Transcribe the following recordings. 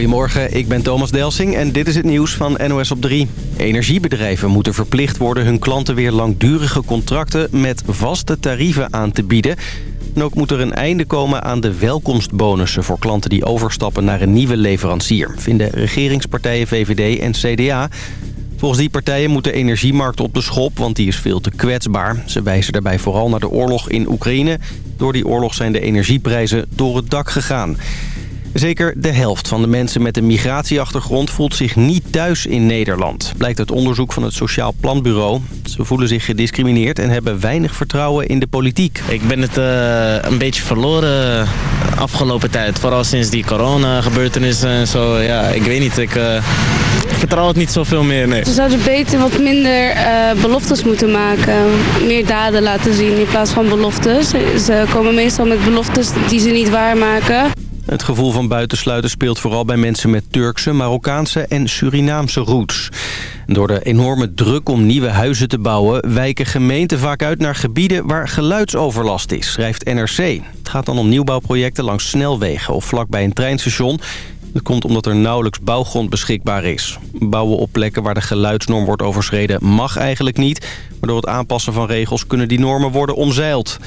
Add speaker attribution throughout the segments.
Speaker 1: Goedemorgen, ik ben Thomas Delsing en dit is het nieuws van NOS op 3. Energiebedrijven moeten verplicht worden hun klanten weer langdurige contracten met vaste tarieven aan te bieden. En ook moet er een einde komen aan de welkomstbonussen voor klanten die overstappen naar een nieuwe leverancier, vinden regeringspartijen VVD en CDA. Volgens die partijen moet de energiemarkt op de schop, want die is veel te kwetsbaar. Ze wijzen daarbij vooral naar de oorlog in Oekraïne. Door die oorlog zijn de energieprijzen door het dak gegaan. Zeker de helft van de mensen met een migratieachtergrond voelt zich niet thuis in Nederland. Blijkt uit onderzoek van het Sociaal Planbureau. Ze voelen zich gediscrimineerd en hebben weinig vertrouwen in de politiek.
Speaker 2: Ik ben het eh, een beetje verloren afgelopen tijd. Vooral sinds die corona gebeurtenissen en zo. Ja, ik weet niet. Ik... Eh, vertrouw het niet zoveel meer, nee.
Speaker 3: Ze zouden beter wat minder eh, beloftes moeten maken. Meer daden laten zien in plaats van beloftes. Ze komen meestal met beloftes die ze niet waarmaken.
Speaker 1: Het gevoel van buitensluiten speelt vooral bij mensen met Turkse, Marokkaanse en Surinaamse roots. Door de enorme druk om nieuwe huizen te bouwen... wijken gemeenten vaak uit naar gebieden waar geluidsoverlast is, schrijft NRC. Het gaat dan om nieuwbouwprojecten langs snelwegen of vlakbij een treinstation... Dat komt omdat er nauwelijks bouwgrond beschikbaar is. Bouwen op plekken waar de geluidsnorm wordt overschreden mag eigenlijk niet. Maar door het aanpassen van regels kunnen die normen worden omzeild.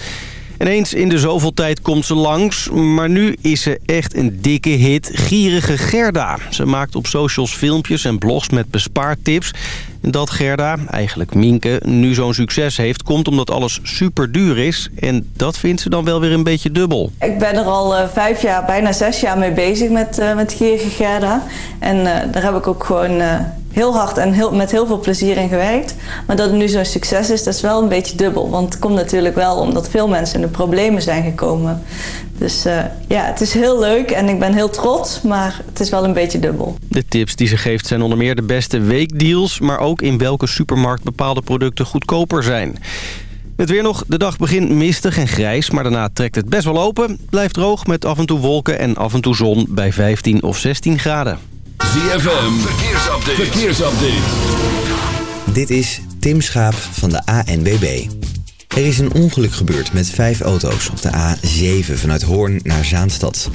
Speaker 1: En eens in de zoveel tijd komt ze langs, maar nu is ze echt een dikke hit. Gierige Gerda. Ze maakt op socials filmpjes en blogs met bespaartips. En dat Gerda, eigenlijk Minke, nu zo'n succes heeft... komt omdat alles super duur is. En dat vindt ze dan wel weer een beetje dubbel.
Speaker 4: Ik ben er al eh, vijf jaar, bijna zes jaar mee bezig met, eh, met Gierige Gerda. En eh, daar heb ik ook gewoon heel hard en heel, met heel veel plezier in gewerkt. Maar dat het nu zo'n succes is, dat is wel een beetje dubbel. Want het komt natuurlijk wel omdat veel mensen in de problemen zijn gekomen. Dus eh, ja, het is heel leuk en ik ben heel trots, maar het is wel een beetje dubbel.
Speaker 1: De tips die ze geeft zijn onder meer de beste weekdeals... maar ook in welke supermarkt bepaalde producten goedkoper zijn. Het weer nog. De dag begint mistig en grijs, maar daarna trekt het best wel open. Blijft droog met af en toe wolken en af en toe zon bij 15 of 16 graden.
Speaker 5: ZFM, verkeersupdate. verkeersupdate.
Speaker 6: Dit is Tim Schaap van de ANBB. Er is een ongeluk gebeurd met vijf auto's op de A7 vanuit Hoorn naar Zaanstad.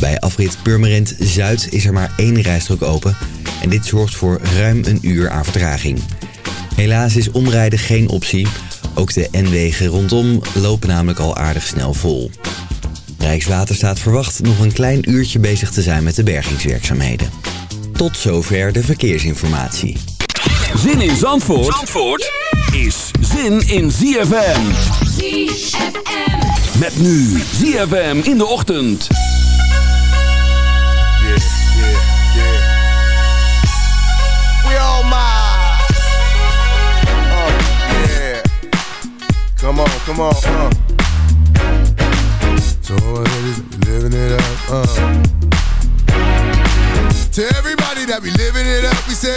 Speaker 6: Bij afrit Purmerend Zuid is er maar één rijstrook open... en dit zorgt voor ruim een uur aan vertraging. Helaas is omrijden geen optie. Ook de N-wegen rondom lopen namelijk al aardig snel vol. Rijkswaterstaat verwacht nog een klein uurtje bezig te zijn met de bergingswerkzaamheden. Tot zover de verkeersinformatie.
Speaker 5: Zin in Zandvoort, Zandvoort is zin in ZFM.
Speaker 7: ZFM.
Speaker 5: Met nu ZFM in de ochtend.
Speaker 8: We all Oh, yeah. Come on, come on, So all hoodies living it up. Uh. To everybody that be living it up, we say.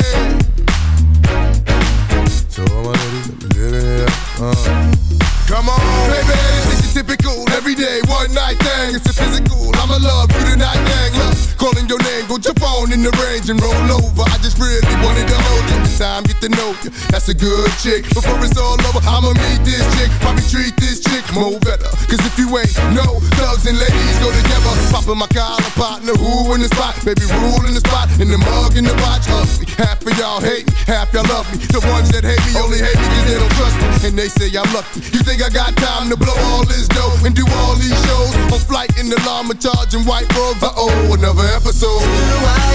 Speaker 8: So all my hoodies living it up. Uh. Come on, baby, this is typical. Every day, one night thing. It's a physical. I'ma love you tonight, gang. Look, calling your name, put your phone in the range and roll over. I just really wanted to hold you. This time, get to know you. That's a good chick. Before it's all over, I'ma meet this chick. Probably treat this chick more better. Cause if you ain't no thugs and ladies go together. Popping my collar, partner, who in the spot? Baby, rule in the spot. In the mug, in the watch, up me. Half of y'all hate me, half y'all love me. The ones that hate me only hate me cause they don't trust me. And they say I'm lucky. You think I got time to blow all this dough and do all these shows. On flight in the llama, charging white robes. Uh oh, another episode. Do I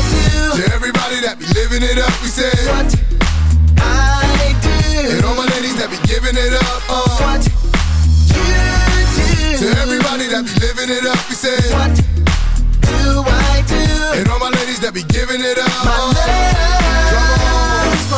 Speaker 8: do? To everybody that be living it up, we say.
Speaker 9: What I do.
Speaker 8: And all my ladies that be giving it up. Uh.
Speaker 9: What you do.
Speaker 8: To everybody that be living it up, we say.
Speaker 9: What do I do?
Speaker 8: And all my ladies that be giving it up.
Speaker 9: My
Speaker 8: uh.
Speaker 9: love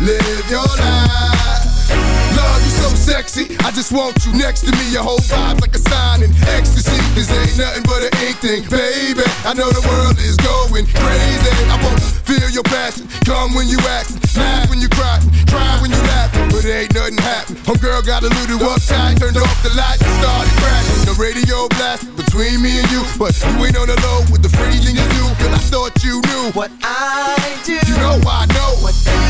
Speaker 8: live your life. Love you so sexy, I just want you next to me. Your whole vibe's like a sign in ecstasy. This ain't nothing but an ink thing, baby. I know the world is going crazy. I want to feel your passion, come when you ask. laugh when you cry, cry when you laugh. But it ain't nothing happen. Homegirl got a little uptight, turned off the lights and started crashing. The radio blast between me and you, but you ain't on the low with the freezing you do. Cause I thought you knew
Speaker 9: what I do.
Speaker 8: You know I know
Speaker 9: what I do.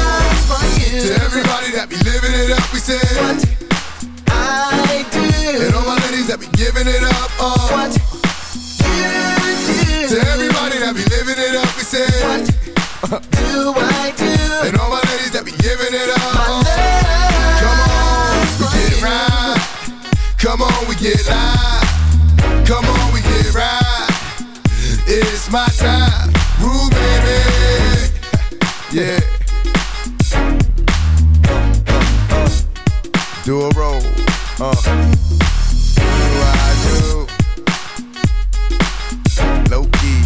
Speaker 8: To everybody that be living it up, we say
Speaker 9: What I do
Speaker 8: And all my ladies that be giving it up, oh
Speaker 9: What you do
Speaker 8: To everybody that be living it up, we say
Speaker 9: What do I do
Speaker 8: And all my ladies that be giving it up,
Speaker 9: My
Speaker 8: oh Come on, we get right Come on, we get live Come on, we get right It's my time, Rue baby Yeah do a roll. Uh, do I do? Low key.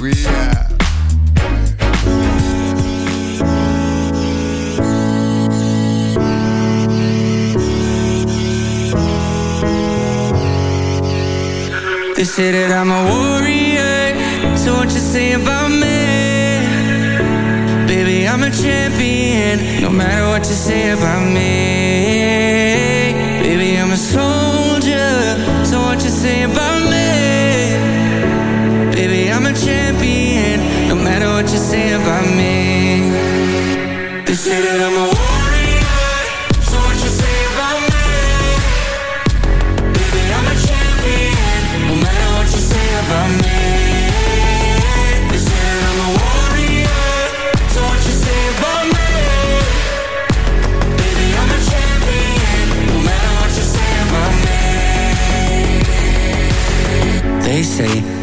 Speaker 8: we are.
Speaker 10: They say that I'm a warrior so what you say about me? Baby, I'm a champion No matter what you say about me Baby, I'm a soldier So what you say about me? Baby, I'm a champion No matter what you say about me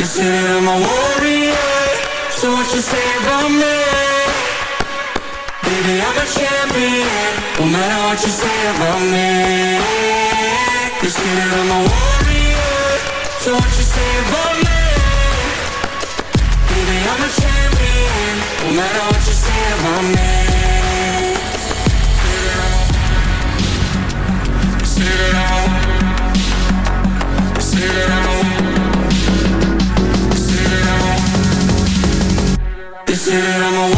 Speaker 10: a warrior So what you say about me? Baby, I'm a champion No matter what you say about me a warrior So what you say about me? Baby, I'm a champion No matter what you say about me I'm
Speaker 11: a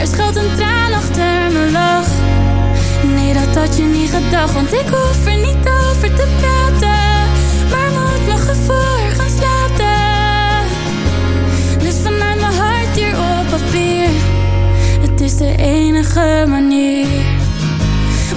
Speaker 12: er schuilt een traan achter mijn lach. Nee, dat had je niet gedacht, want ik hoef er niet over te praten. Maar moet lachen voor gaan slapen. Dus vanuit mijn hart hier op papier, het is de enige manier.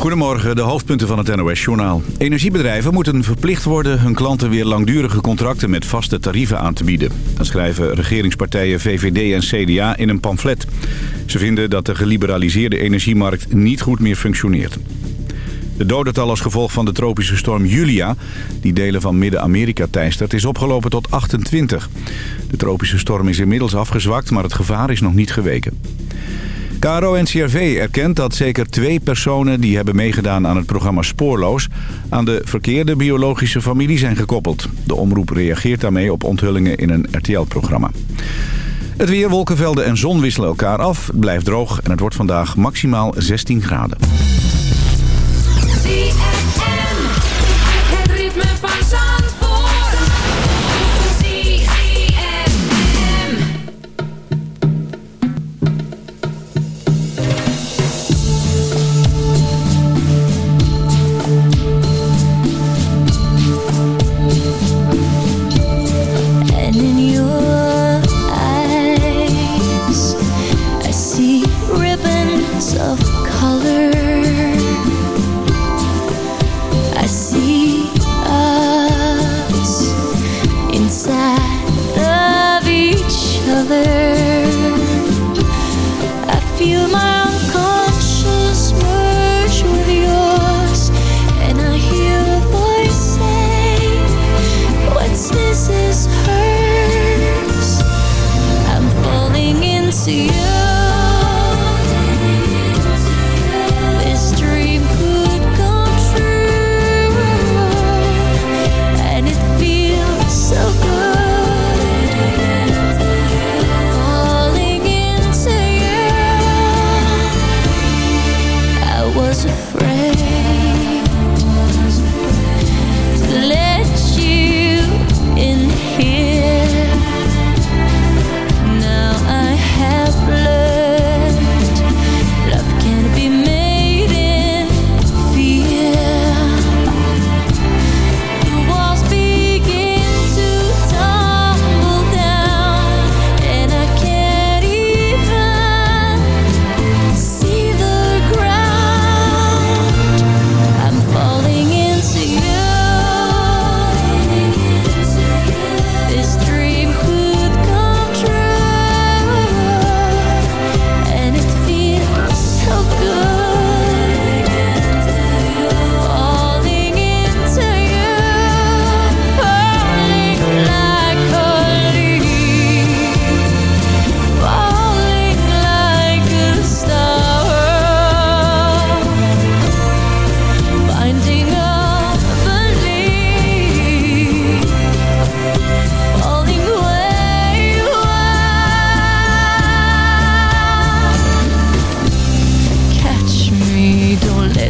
Speaker 13: Goedemorgen, de hoofdpunten van het NOS-journaal. Energiebedrijven moeten verplicht worden hun klanten weer langdurige contracten met vaste tarieven aan te bieden. Dat schrijven regeringspartijen VVD en CDA in een pamflet. Ze vinden dat de geliberaliseerde energiemarkt niet goed meer functioneert. De dodental als gevolg van de tropische storm Julia, die delen van Midden-Amerika teistert, is opgelopen tot 28. De tropische storm is inmiddels afgezwakt, maar het gevaar is nog niet geweken. KRO-NCRV erkent dat zeker twee personen die hebben meegedaan aan het programma Spoorloos... aan de verkeerde biologische familie zijn gekoppeld. De omroep reageert daarmee op onthullingen in een RTL-programma. Het weer, wolkenvelden en zon wisselen elkaar af. Het blijft droog en het wordt vandaag maximaal 16 graden.
Speaker 14: inside of each other.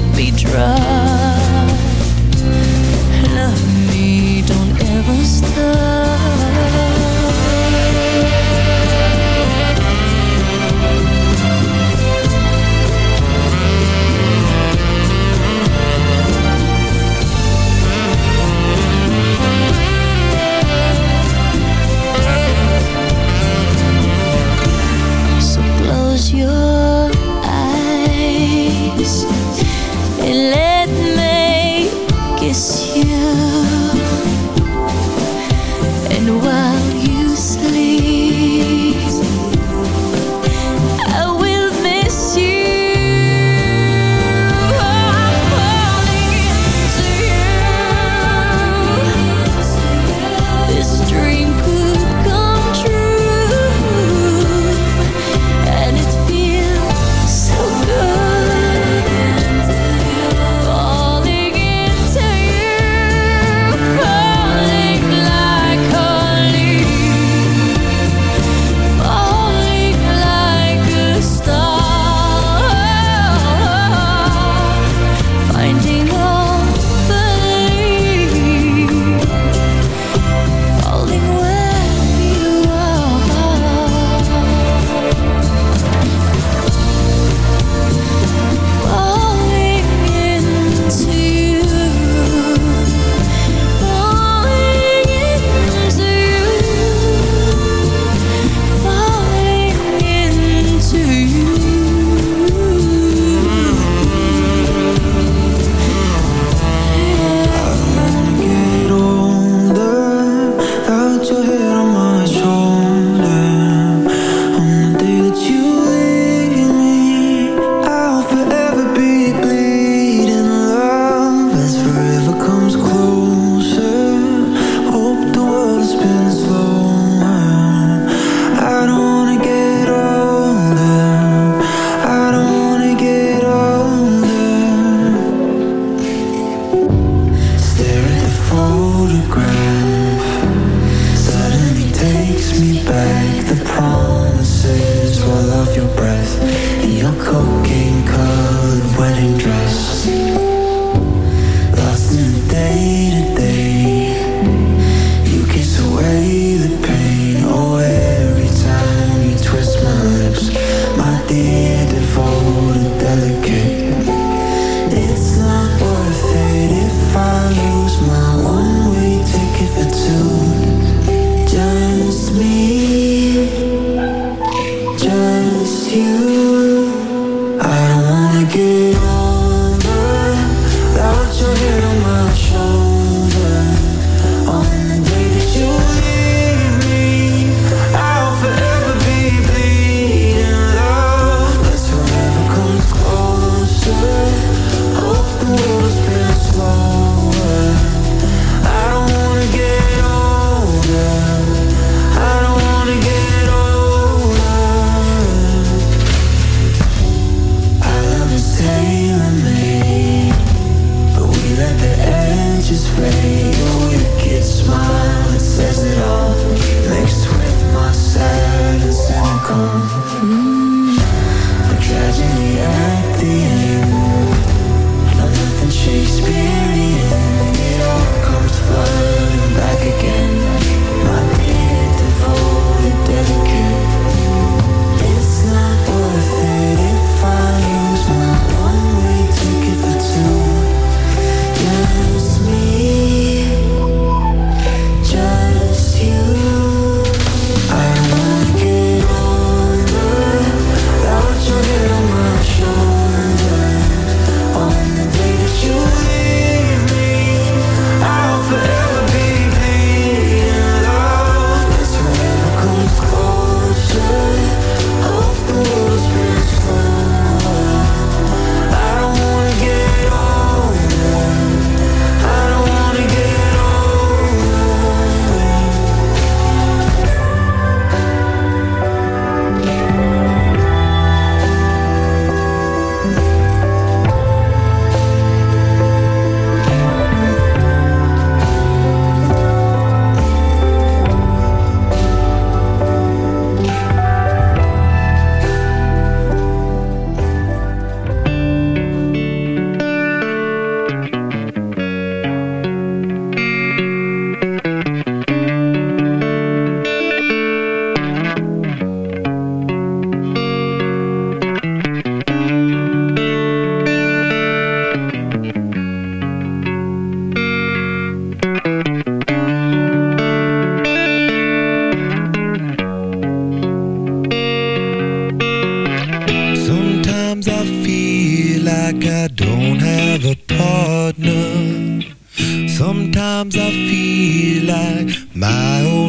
Speaker 14: let me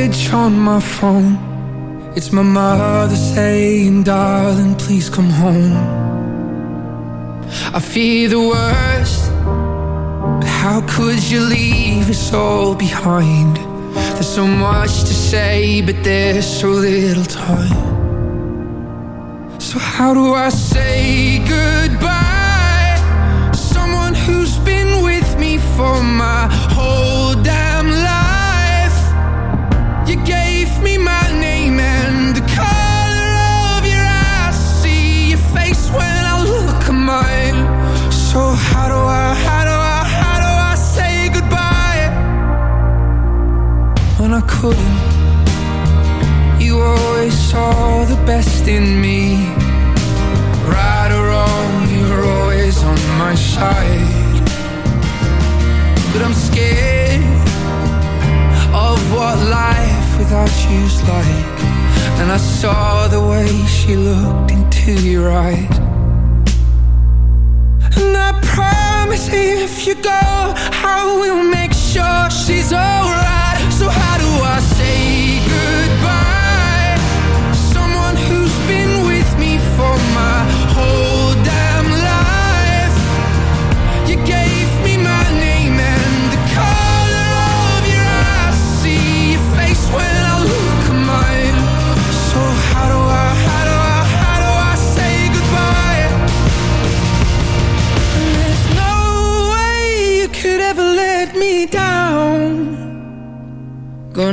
Speaker 15: message on my phone It's my mother saying, darling, please come home I fear the worst But how could you leave us all behind? There's so much to say, but there's so little time So how do I say goodbye? to your eyes And I promise if you go I will make sure she's alright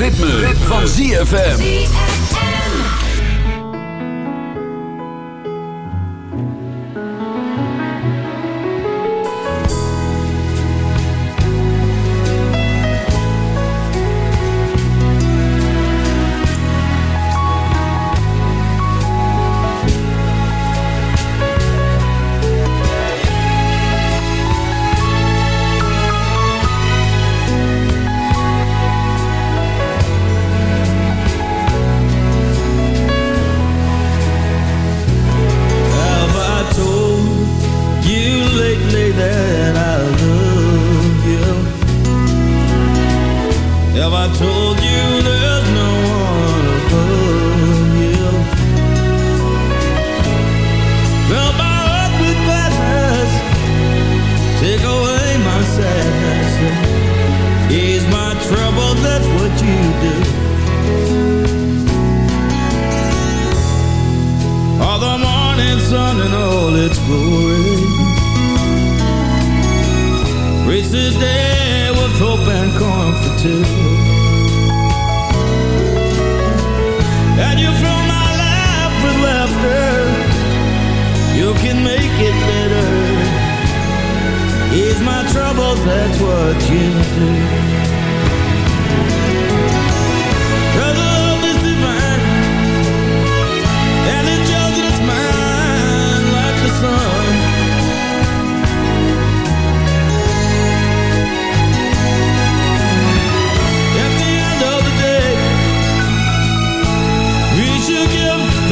Speaker 15: ritme, van ZFM.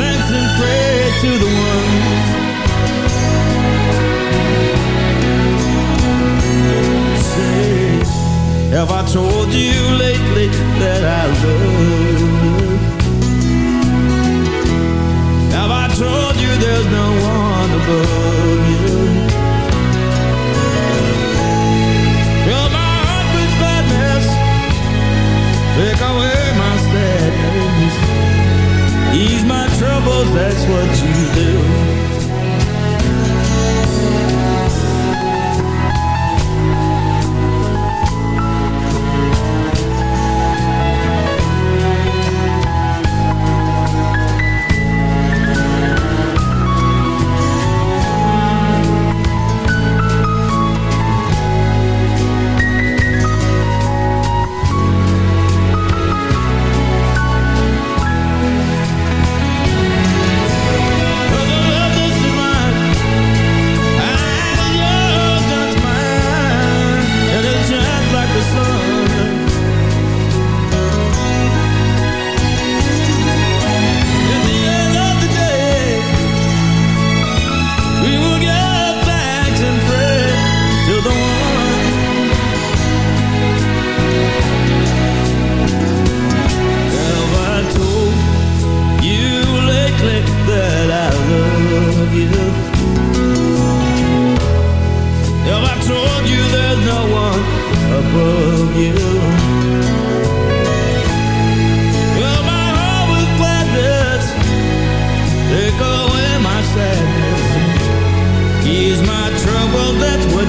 Speaker 15: thanks and pray to the one Say,
Speaker 16: have I told you lately that I love you? Have I told you there's no one above you? that's what you do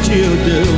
Speaker 16: children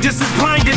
Speaker 12: just
Speaker 17: as blinded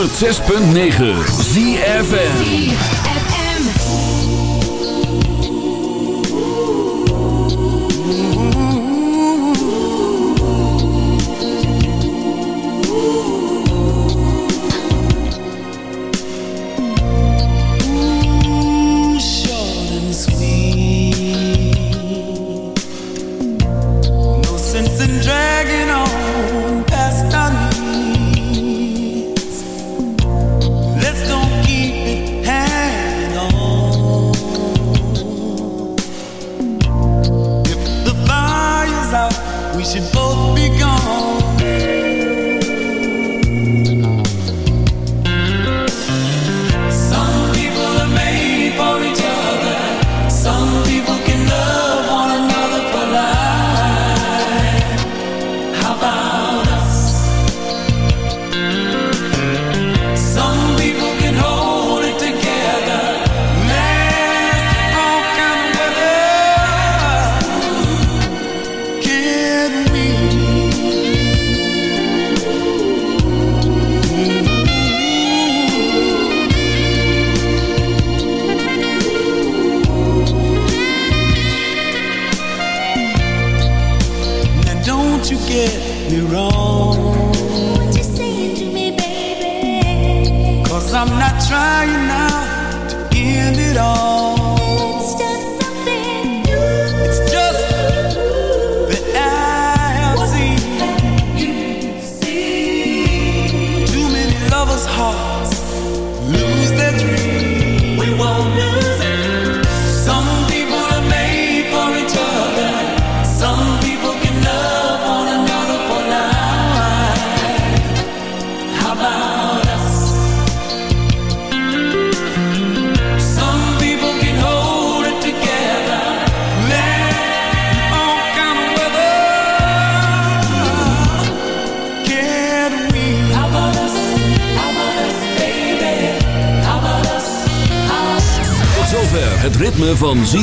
Speaker 18: 106.9 ZFN